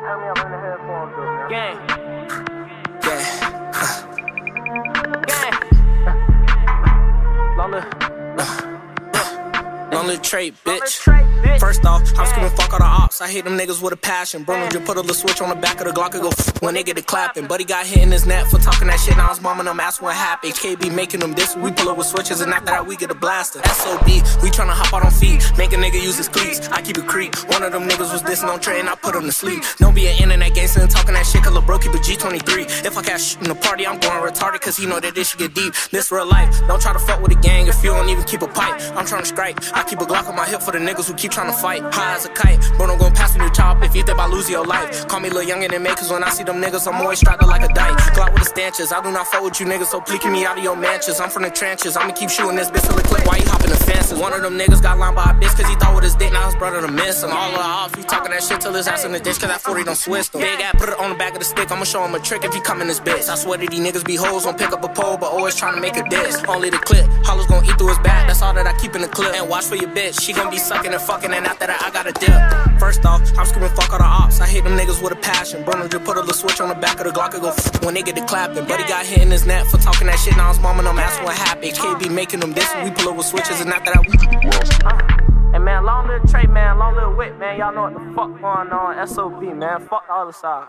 turn me up in the headphones. Gang. Gang. Long live. Long trait, bitch. First off, I'm screaming fuck all the ops. I hate them niggas with a passion. Bruno just put a little switch on the back of the Glock and go f- when they get it clapping. Buddy got hit in his neck for talking that shit. Now mom and them ask what happened. KB making them this. We pull up with switches and after that we get a blaster. SOB, we tryna hop out on feet. Make a nigga use his cleats. I keep it creep. One of them niggas was dissing on Trey and I put him to sleep. Don't be an internet gangster and talking that shit cause LeBro keep a G23. If I catch shit in the party, I'm going retarded cause he know that this shit get deep. This real life. Don't try to fuck with a gang if you don't even keep a pipe. I'm tryna strike. I keep a Glock on my hip for the niggas who keep tryna fight. High as a kite. Bro, don't gon' pass me the chop if you think about lose your life. Call me little youngin' than me cause when I see them niggas, I'm always strapped like a dyke. Glock with the stanches. I do not fuck with you niggas, so please keep me out of your mansions. I'm from the trenches. I'ma keep shooting this bitch till it click while he hopping the fences. One of them niggas got lined by a bitch cause he thought with his dick, now his brother to miss him. All of the off, he talking that shit till his ass in the ditch cause that 40 don't switch. Big ass, put it on the back of the stick. I'ma show him a trick if he come in this bitch. I swear that these niggas be hoes, don't pick up a pole, but always trying to make a diss. Only the clip, Hollow's gon' eat through his back. That's all that I keep in the clip. And watch for your bitch, she gon' be sucking and fucking, and after that, I got a dip. First off, I'm screaming fuck all the ops. I hate them niggas with a passion. Bruno just put a little switch on the back of the Glock and go f- when they get it clapping. Buddy got hit in his neck for talking that shit. Now mom and them asking what happened. KB making them this, we pull up with switches, and after that, the blast. Hey man, long little Trey, man, long little Whip, man. Y'all know what the fuck going on. SOB, man. Fuck the other side.